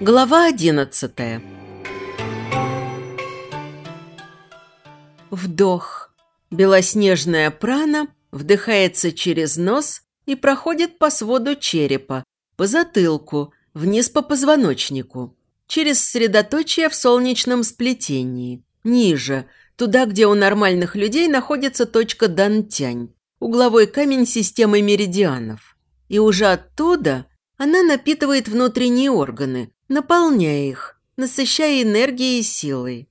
Глава одиннадцатая Вдох. Белоснежная прана вдыхается через нос и проходит по своду черепа, по затылку, вниз по позвоночнику, через средоточие в солнечном сплетении, ниже, туда, где у нормальных людей находится точка Дантянь, угловой камень системы меридианов. И уже оттуда она напитывает внутренние органы, наполняя их, насыщая энергией и силой.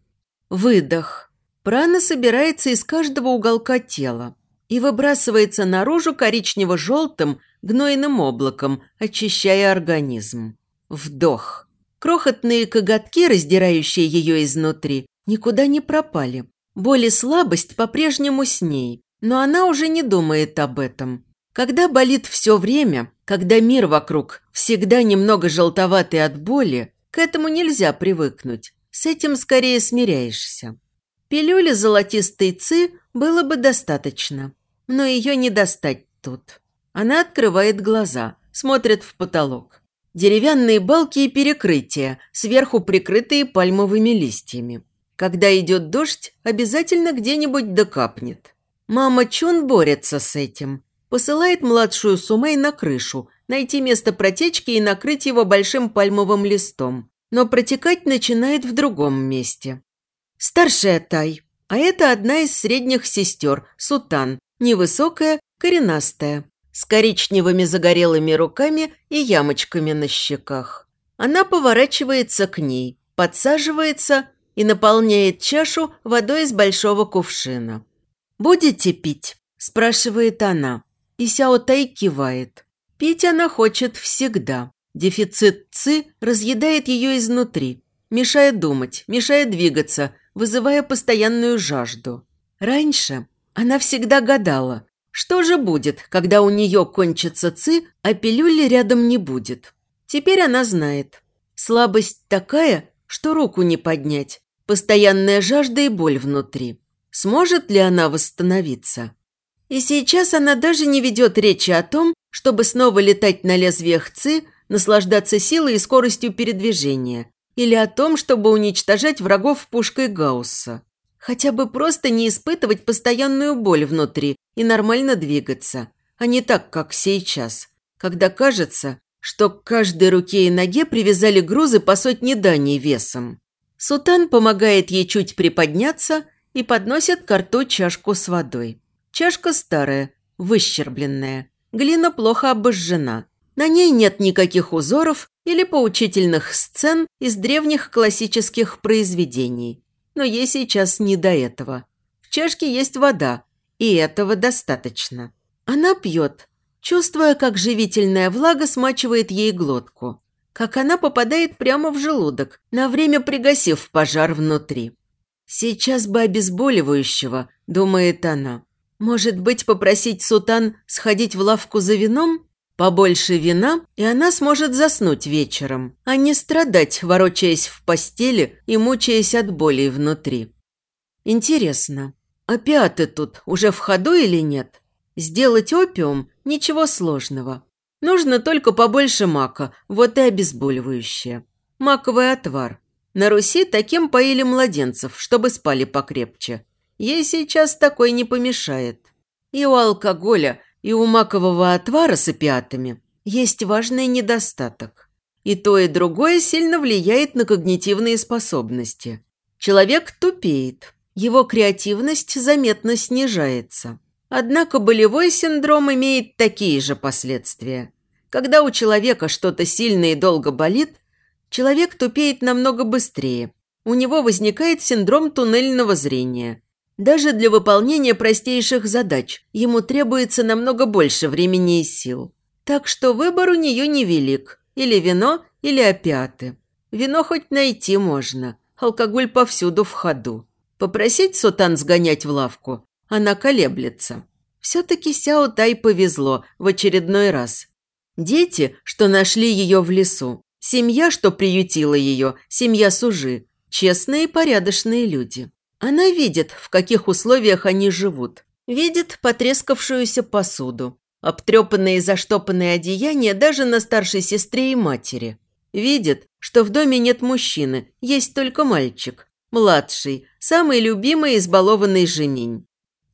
Выдох. Прана собирается из каждого уголка тела и выбрасывается наружу коричнево-желтым гнойным облаком, очищая организм. Вдох. Крохотные коготки, раздирающие ее изнутри, никуда не пропали. Боль и слабость по-прежнему с ней, но она уже не думает об этом. Когда болит все время, когда мир вокруг всегда немного желтоватый от боли, к этому нельзя привыкнуть. С этим скорее смиряешься. Пилюли золотистой ци было бы достаточно, но ее не достать тут. Она открывает глаза, смотрит в потолок. Деревянные балки и перекрытия, сверху прикрытые пальмовыми листьями. Когда идет дождь, обязательно где-нибудь докапнет. Мама Чун борется с этим, посылает младшую Сумей на крышу, найти место протечки и накрыть его большим пальмовым листом. Но протекать начинает в другом месте. Старшая Тай, а это одна из средних сестер, Сутан, невысокая, коренастая, с коричневыми загорелыми руками и ямочками на щеках. Она поворачивается к ней, подсаживается и наполняет чашу водой из большого кувшина. «Будете пить?» – спрашивает она. И Сяо Тай кивает. Пить она хочет всегда. Дефицит ци разъедает ее изнутри, мешая думать, мешая двигаться, вызывая постоянную жажду. Раньше она всегда гадала, что же будет, когда у нее кончится ци, а пилюли рядом не будет. Теперь она знает. Слабость такая, что руку не поднять, постоянная жажда и боль внутри. Сможет ли она восстановиться? И сейчас она даже не ведет речи о том, чтобы снова летать на лезвиях ЦИ, наслаждаться силой и скоростью передвижения, или о том, чтобы уничтожать врагов пушкой Гаусса. Хотя бы просто не испытывать постоянную боль внутри и нормально двигаться, а не так, как сейчас, когда кажется, что к каждой руке и ноге привязали грузы по сотне даней весом. Сутан помогает ей чуть приподняться и подносит к рту чашку с водой. Чашка старая, выщербленная. Глина плохо обожжена. На ней нет никаких узоров или поучительных сцен из древних классических произведений. Но ей сейчас не до этого. В чашке есть вода, и этого достаточно. Она пьет, чувствуя, как живительная влага смачивает ей глотку. Как она попадает прямо в желудок, на время пригасив пожар внутри. «Сейчас бы обезболивающего», – думает она. Может быть, попросить Сутан сходить в лавку за вином? Побольше вина, и она сможет заснуть вечером, а не страдать, ворочаясь в постели и мучаясь от боли внутри. Интересно, опиаты тут уже в ходу или нет? Сделать опиум – ничего сложного. Нужно только побольше мака, вот и обезболивающее. Маковый отвар. На Руси таким поили младенцев, чтобы спали покрепче. Ей сейчас такой не помешает. И у алкоголя, и у макового отвара с опиатами есть важный недостаток. И то, и другое сильно влияет на когнитивные способности. Человек тупеет, его креативность заметно снижается. Однако болевой синдром имеет такие же последствия. Когда у человека что-то сильно и долго болит, человек тупеет намного быстрее. У него возникает синдром туннельного зрения – даже для выполнения простейших задач ему требуется намного больше времени и сил. Так что выбор у нее невелик. Или вино, или опиаты. Вино хоть найти можно. Алкоголь повсюду в ходу. Попросить Сутан сгонять в лавку. Она колеблется. Все-таки Сяо Тай повезло в очередной раз. Дети, что нашли ее в лесу. Семья, что приютила ее. Семья Сужи. Честные и порядочные люди. Она видит, в каких условиях они живут. Видит потрескавшуюся посуду, обтрепанные и заштопанные одеяния даже на старшей сестре и матери. Видит, что в доме нет мужчины, есть только мальчик. Младший, самый любимый избалованный жемень.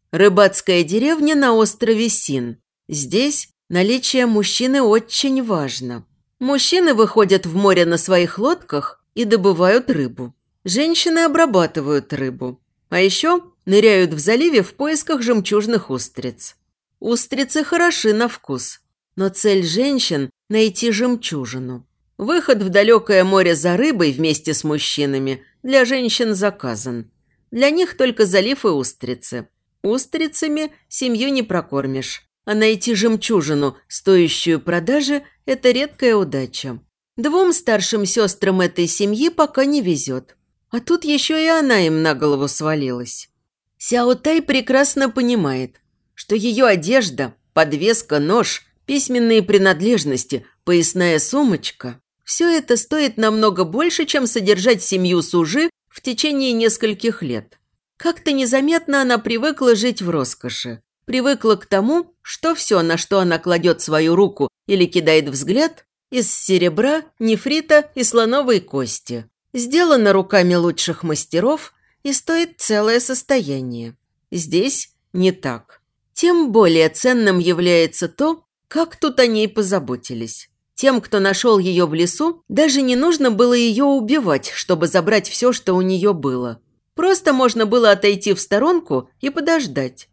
Рыбацкая деревня на острове Син. Здесь наличие мужчины очень важно. Мужчины выходят в море на своих лодках и добывают рыбу. Женщины обрабатывают рыбу. А еще ныряют в заливе в поисках жемчужных устриц. Устрицы хороши на вкус, но цель женщин – найти жемчужину. Выход в далекое море за рыбой вместе с мужчинами для женщин заказан. Для них только залив и устрицы. Устрицами семью не прокормишь, а найти жемчужину, стоящую продажи – это редкая удача. Двум старшим сестрам этой семьи пока не везет. А тут еще и она им на голову свалилась. Сяо Тай прекрасно понимает, что ее одежда, подвеска, нож, письменные принадлежности, поясная сумочка – все это стоит намного больше, чем содержать семью Сужи в течение нескольких лет. Как-то незаметно она привыкла жить в роскоши. Привыкла к тому, что все, на что она кладет свою руку или кидает взгляд, из серебра, нефрита и слоновой кости. Сделано руками лучших мастеров и стоит целое состояние. Здесь не так. Тем более ценным является то, как тут о ней позаботились. Тем, кто нашел ее в лесу, даже не нужно было ее убивать, чтобы забрать все, что у нее было. Просто можно было отойти в сторонку и подождать.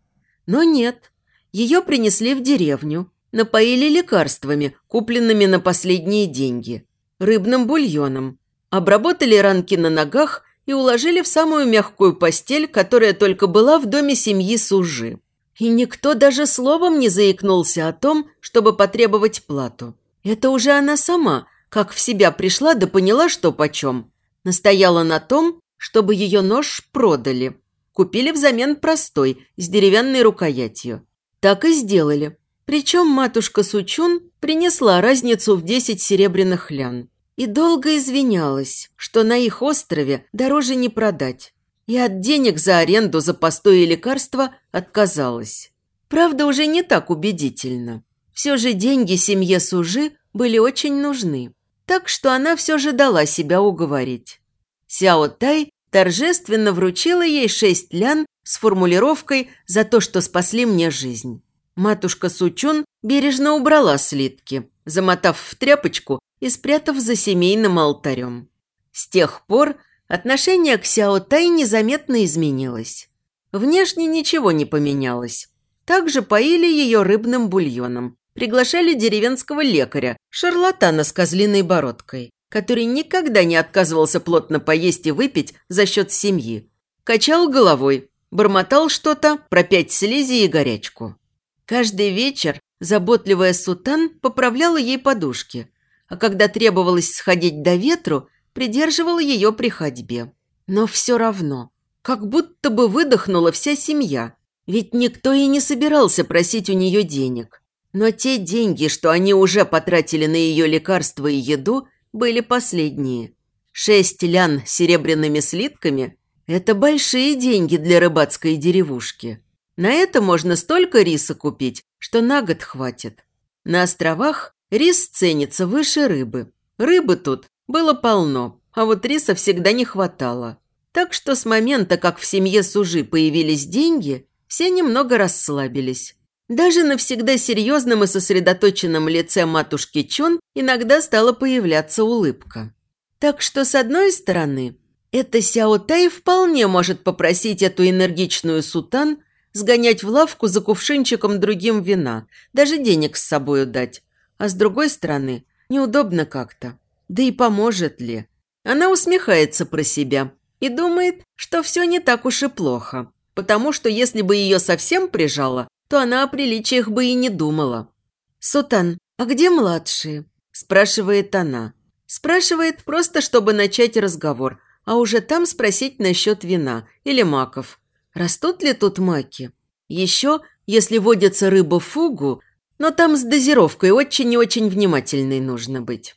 Но нет. Ее принесли в деревню, напоили лекарствами, купленными на последние деньги, рыбным бульоном, обработали ранки на ногах и уложили в самую мягкую постель, которая только была в доме семьи Сужи. И никто даже словом не заикнулся о том, чтобы потребовать плату. Это уже она сама, как в себя пришла да поняла, что почем. Настояла на том, чтобы ее нож продали. Купили взамен простой, с деревянной рукоятью. Так и сделали. Причем матушка Сучун принесла разницу в 10 серебряных лян. И долго извинялась, что на их острове дороже не продать. И от денег за аренду, за постой и лекарства отказалась. Правда, уже не так убедительно. Все же деньги семье Сужи были очень нужны. Так что она все же дала себя уговорить. Сяо Тай торжественно вручила ей шесть лян с формулировкой «за то, что спасли мне жизнь». Матушка Сучун бережно убрала слитки, замотав в тряпочку и спрятав за семейным алтарем. С тех пор отношение к Сяо Тай незаметно изменилось. Внешне ничего не поменялось. Также поили ее рыбным бульоном, приглашали деревенского лекаря, шарлатана с козлиной бородкой, который никогда не отказывался плотно поесть и выпить за счет семьи. Качал головой, бормотал что-то про пять слизи и горячку. Каждый вечер заботливая Сутан поправляла ей подушки, а когда требовалось сходить до ветру, придерживала ее при ходьбе. Но все равно, как будто бы выдохнула вся семья, ведь никто и не собирался просить у нее денег. Но те деньги, что они уже потратили на ее лекарства и еду, были последние. Шесть лян серебряными слитками – это большие деньги для рыбацкой деревушки. На это можно столько риса купить, что на год хватит. На островах рис ценится выше рыбы. Рыбы тут было полно, а вот риса всегда не хватало. Так что с момента, как в семье Сужи появились деньги, все немного расслабились. Даже на всегда серьезном и сосредоточенном лице матушки Чон иногда стала появляться улыбка. Так что, с одной стороны, эта Сяо Тай вполне может попросить эту энергичную сутан сгонять в лавку за кувшинчиком другим вина, даже денег с собою дать. А с другой стороны, неудобно как-то. Да и поможет ли? Она усмехается про себя и думает, что все не так уж и плохо. Потому что если бы ее совсем прижало, то она о приличиях бы и не думала. «Сутан, а где младшие?» – спрашивает она. Спрашивает просто, чтобы начать разговор, а уже там спросить насчет вина или маков. Растут ли тут маки? Еще, если водится рыба фугу, но там с дозировкой очень и очень внимательной нужно быть.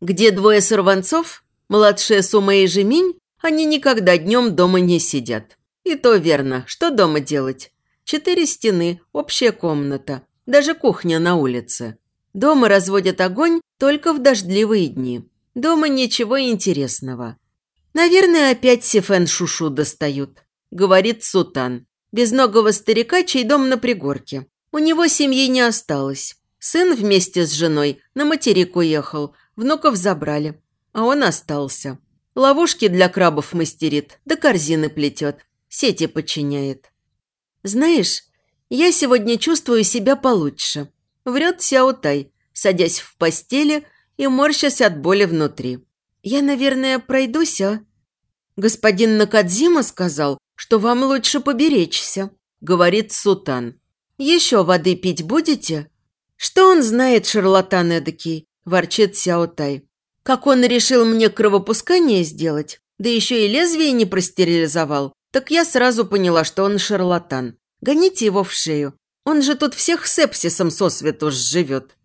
Где двое сорванцов, младшая Сума и Жеминь, они никогда днем дома не сидят. И то верно, что дома делать? Четыре стены, общая комната, даже кухня на улице. Дома разводят огонь только в дождливые дни. Дома ничего интересного. Наверное, опять Сифен Шушу достают, говорит Сутан. Безногого старика, чей дом на пригорке. У него семьи не осталось. Сын вместе с женой на материк уехал, внуков забрали, а он остался. Ловушки для крабов мастерит, да корзины плетет, сети подчиняет. Знаешь, я сегодня чувствую себя получше. Врет Сяотай, садясь в постели и морщась от боли внутри. Я, наверное, пройдусь, а? Господин Накадзима сказал, что вам лучше поберечься, говорит Сутан. Еще воды пить будете? Что он знает, шарлатан эдакий, ворчит Сяотай. Как он решил мне кровопускание сделать, да еще и лезвие не простерилизовал, так я сразу поняла, что он шарлатан. Гоните его в шею. Он же тут всех сепсисом сосвету живет.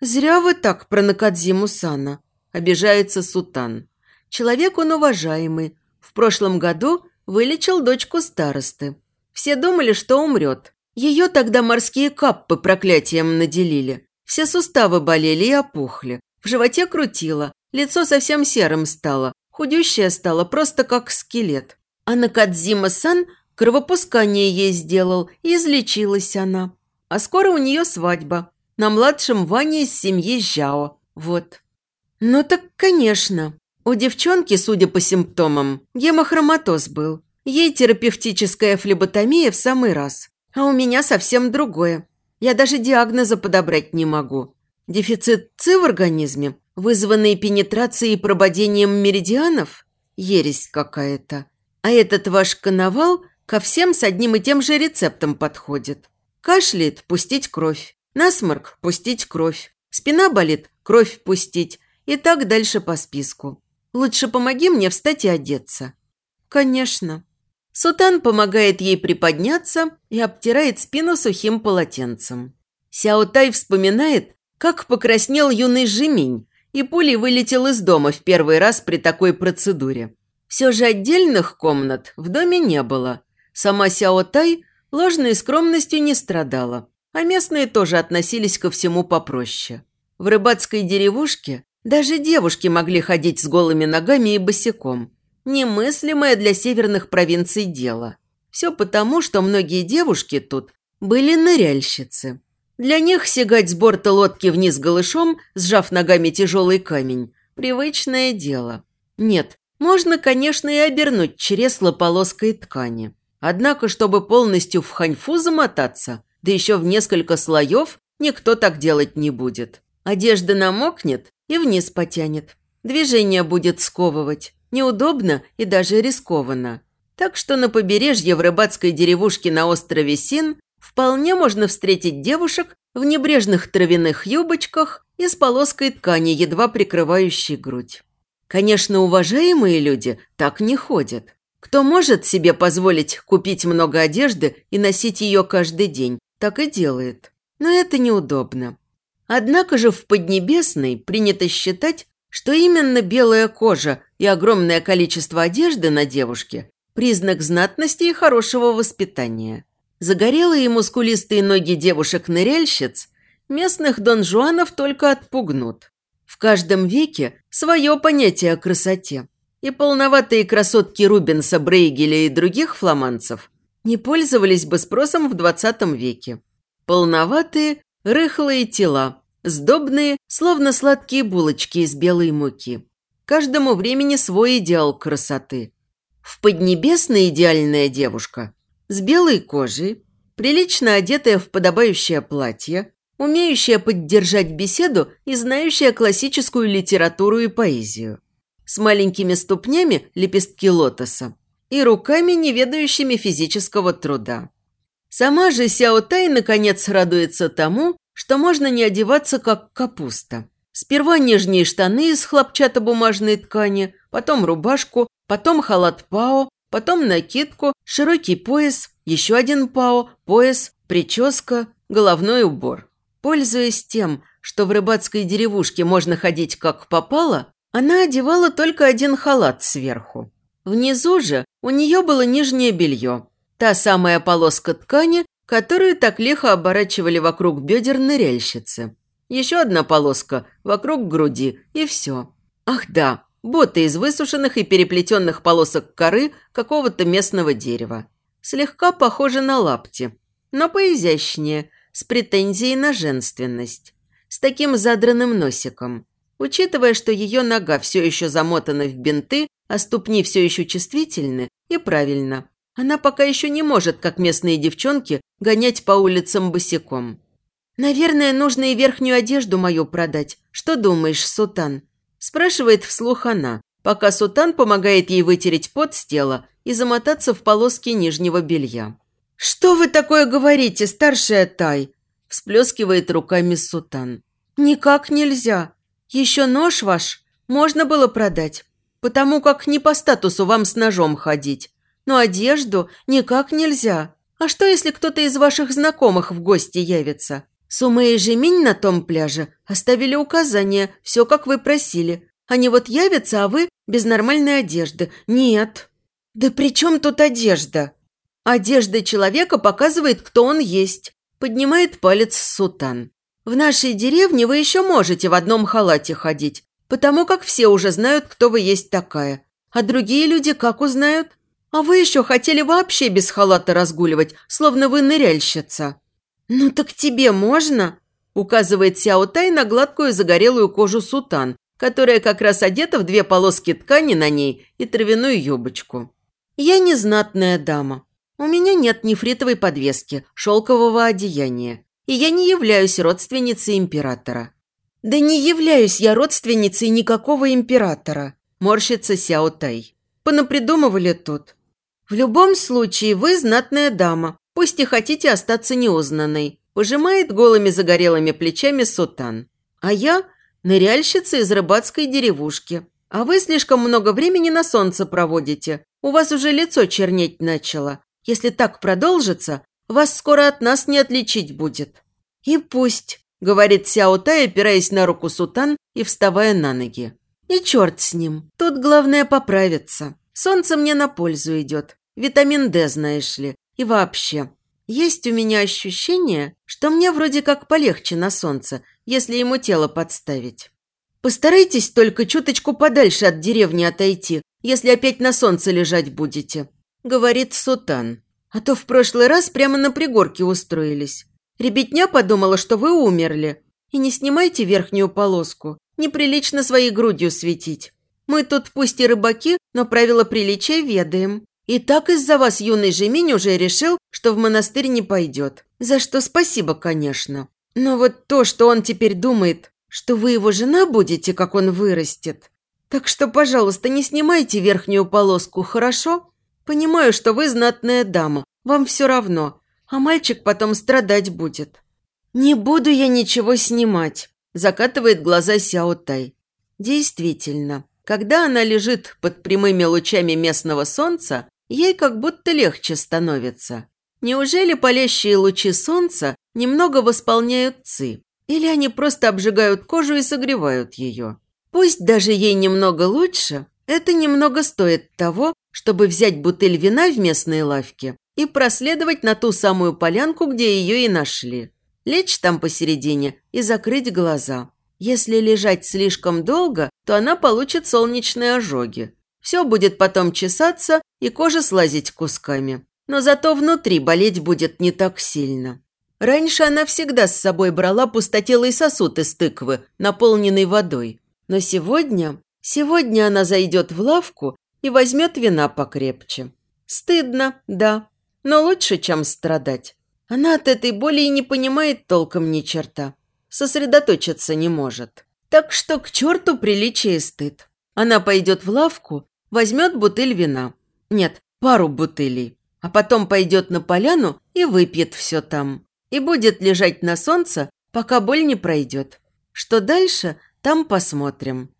Зря вы так про Накадзиму Сана, обижается Сутан. Человек он уважаемый. В прошлом году вылечил дочку старосты. Все думали, что умрет. Ее тогда морские каппы проклятием наделили. Все суставы болели и опухли. В животе крутило, лицо совсем серым стало, худющая стала просто как скелет. А Накадзима-сан кровопускание ей сделал, и излечилась она. А скоро у нее свадьба. На младшем Ване из семьи Жао. Вот. Ну так, конечно. У девчонки, судя по симптомам, гемохроматоз был. Ей терапевтическая флеботомия в самый раз. А у меня совсем другое. Я даже диагноза подобрать не могу. Дефицит ЦИ в организме, вызванный пенетрацией и прободением меридианов? Ересь какая-то. А этот ваш коновал ко всем с одним и тем же рецептом подходит. Кашляет – пустить кровь. Насморк – пустить кровь. Спина болит – кровь пустить. И так дальше по списку. Лучше помоги мне встать и одеться. Конечно. Сутан помогает ей приподняться и обтирает спину сухим полотенцем. Сяо Тай вспоминает, как покраснел юный Жеминь и пулей вылетел из дома в первый раз при такой процедуре. Все же отдельных комнат в доме не было. Сама Сяо Тай ложной скромностью не страдала, а местные тоже относились ко всему попроще. В рыбацкой деревушке даже девушки могли ходить с голыми ногами и босиком. Немыслимое для северных провинций дело. Все потому, что многие девушки тут были ныряльщицы. Для них сигать с борта лодки вниз голышом, сжав ногами тяжелый камень – привычное дело. Нет, можно, конечно, и обернуть чресло полоской ткани. Однако, чтобы полностью в ханьфу замотаться, да еще в несколько слоев, никто так делать не будет. Одежда намокнет и вниз потянет. Движение будет сковывать. Неудобно и даже рискованно. Так что на побережье в рыбацкой деревушке на острове Син вполне можно встретить девушек в небрежных травяных юбочках и с полоской ткани, едва прикрывающей грудь. Конечно, уважаемые люди так не ходят. Кто может себе позволить купить много одежды и носить ее каждый день, так и делает. Но это неудобно. Однако же в Поднебесной принято считать, что именно белая кожа и огромное количество одежды на девушке – признак знатности и хорошего воспитания. Загорелые и мускулистые ноги девушек-ныряльщиц местных донжуанов только отпугнут. Каждом веке свое понятие о красоте. И полноватые красотки Рубенса, Брейгеля и других фламандцев не пользовались бы спросом в 20 веке. Полноватые, рыхлые тела, сдобные, словно сладкие булочки из белой муки. Каждому времени свой идеал красоты. В Поднебесной идеальная девушка с белой кожей, прилично одетая в подобающее платье, умеющая поддержать беседу и знающая классическую литературу и поэзию. С маленькими ступнями лепестки лотоса и руками, не ведающими физического труда. Сама же Сяо Тай наконец радуется тому, что можно не одеваться как капуста. Сперва нижние штаны из хлопчатобумажной ткани, потом рубашку, потом халат пао, потом накидку, широкий пояс, еще один пао, пояс, прическа, головной убор. Пользуясь тем, что в рыбацкой деревушке можно ходить как попало, она одевала только один халат сверху. Внизу же у нее было нижнее белье. Та самая полоска ткани, которую так лихо оборачивали вокруг бедер ныряльщицы. Еще одна полоска вокруг груди, и все. Ах да, боты из высушенных и переплетенных полосок коры какого-то местного дерева. Слегка похожи на лапти, но поизящнее, с претензией на женственность. С таким задранным носиком. Учитывая, что ее нога все еще замотана в бинты, а ступни все еще чувствительны, и правильно. Она пока еще не может, как местные девчонки, гонять по улицам босиком. «Наверное, нужно и верхнюю одежду мою продать. Что думаешь, Сутан?» Спрашивает вслух она, пока Сутан помогает ей вытереть пот с тела и замотаться в полоски нижнего белья. «Что вы такое говорите, старшая Тай?» Всплескивает руками Сутан. «Никак нельзя. Еще нож ваш можно было продать, потому как не по статусу вам с ножом ходить. Но одежду никак нельзя. А что, если кто-то из ваших знакомых в гости явится? Сума и Жеминь на том пляже оставили указание, все как вы просили. Они вот явятся, а вы без нормальной одежды. Нет. Да при чем тут одежда? Одежда человека показывает, кто он есть. Поднимает палец Сутан. В нашей деревне вы еще можете в одном халате ходить, потому как все уже знают, кто вы есть такая. А другие люди как узнают? А вы еще хотели вообще без халата разгуливать, словно вы ныряльщица. «Ну так тебе можно?» – указывает Сяо Тай на гладкую загорелую кожу сутан, которая как раз одета в две полоски ткани на ней и травяную юбочку. «Я не знатная дама. У меня нет нефритовой подвески, шелкового одеяния и я не являюсь родственницей императора». «Да не являюсь я родственницей никакого императора», – морщится Сяо Тай. «Понапридумывали тут. В любом случае, вы знатная дама, пусть и хотите остаться неузнанной», – пожимает голыми загорелыми плечами Сутан. «А я – ныряльщица из рыбацкой деревушки. А вы слишком много времени на солнце проводите. У вас уже лицо чернеть начало. Если так продолжится, вас скоро от нас не отличить будет». «И пусть», – говорит Сяо Тай, опираясь на руку Сутан и вставая на ноги. «И черт с ним. Тут главное поправиться. Солнце мне на пользу идет. Витамин D, знаешь ли. И вообще. Есть у меня ощущение, что мне вроде как полегче на солнце, если ему тело подставить. Постарайтесь только чуточку подальше от деревни отойти, если опять на солнце лежать будете», – говорит Сутан. А то в прошлый раз прямо на пригорке устроились. Ребятня подумала, что вы умерли. И не снимайте верхнюю полоску. Неприлично своей грудью светить. Мы тут пусть и рыбаки, но правила приличия ведаем. И так из-за вас юный Жемень уже решил, что в монастырь не пойдет. За что спасибо, конечно. Но вот то, что он теперь думает, что вы его жена будете, как он вырастет. Так что, пожалуйста, не снимайте верхнюю полоску, хорошо? Понимаю, что вы знатная дама, вам все равно, а мальчик потом страдать будет». «Не буду я ничего снимать», – закатывает глаза Сяо Тай. Действительно, когда она лежит под прямыми лучами местного солнца, ей как будто легче становится. Неужели палящие лучи солнца немного восполняют ци? Или они просто обжигают кожу и согревают ее? Пусть даже ей немного лучше, это немного стоит того, чтобы взять бутыль вина в местной лавке и проследовать на ту самую полянку, где ее и нашли. Лечь там посередине и закрыть глаза. Если лежать слишком долго, то она получит солнечные ожоги. Все будет потом чесаться и кожа слазить кусками. Но зато внутри болеть будет не так сильно. Раньше она всегда с собой брала пустотелый сосуд из тыквы, наполненный водой. Но сегодня Сегодня она зайдет в лавку и возьмет вина покрепче. Стыдно, да, но лучше, чем страдать. Она от этой боли и не понимает толком ни черта. Сосредоточиться не может. Так что к черту приличие и стыд. Она пойдет в лавку, возьмет бутыль вина. Нет, пару бутылей. А потом пойдет на поляну и выпьет все там. И будет лежать на солнце, пока боль не пройдет. Что дальше, там посмотрим.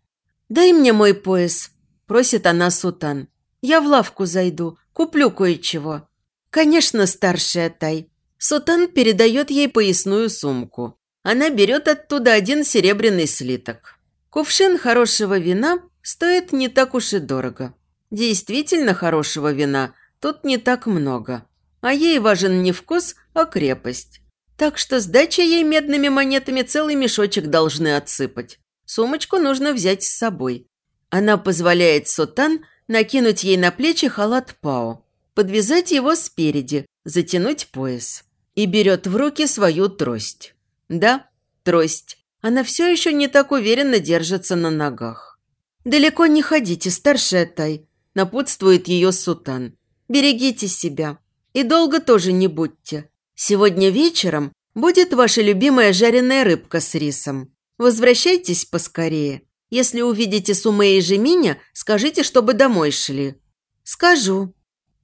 «Дай мне мой пояс», – просит она Сутан. «Я в лавку зайду, куплю кое-чего». «Конечно, старшая Тай». Сутан передает ей поясную сумку. Она берет оттуда один серебряный слиток. Кувшин хорошего вина стоит не так уж и дорого. Действительно хорошего вина тут не так много. А ей важен не вкус, а крепость. Так что сдача ей медными монетами целый мешочек должны отсыпать. Сумочку нужно взять с собой. Она позволяет Сутан накинуть ей на плечи халат Пао, подвязать его спереди, затянуть пояс. И берет в руки свою трость. Да, трость. Она все еще не так уверенно держится на ногах. «Далеко не ходите, старшая Тай», – напутствует ее Сутан. «Берегите себя. И долго тоже не будьте. Сегодня вечером будет ваша любимая жареная рыбка с рисом. Возвращайтесь поскорее. Если увидите Суме и Жеминя, скажите, чтобы домой шли». «Скажу».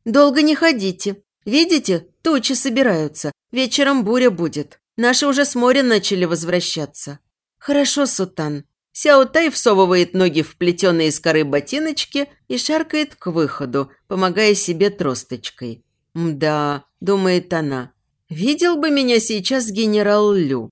«Долго не ходите. Видите, тучи собираются. Вечером буря будет. Наши уже с моря начали возвращаться». «Хорошо, Сутан». Сяо Тай всовывает ноги в плетеные из коры ботиночки и шаркает к выходу, помогая себе тросточкой. «Мда», – думает она, – «видел бы меня сейчас генерал Лю.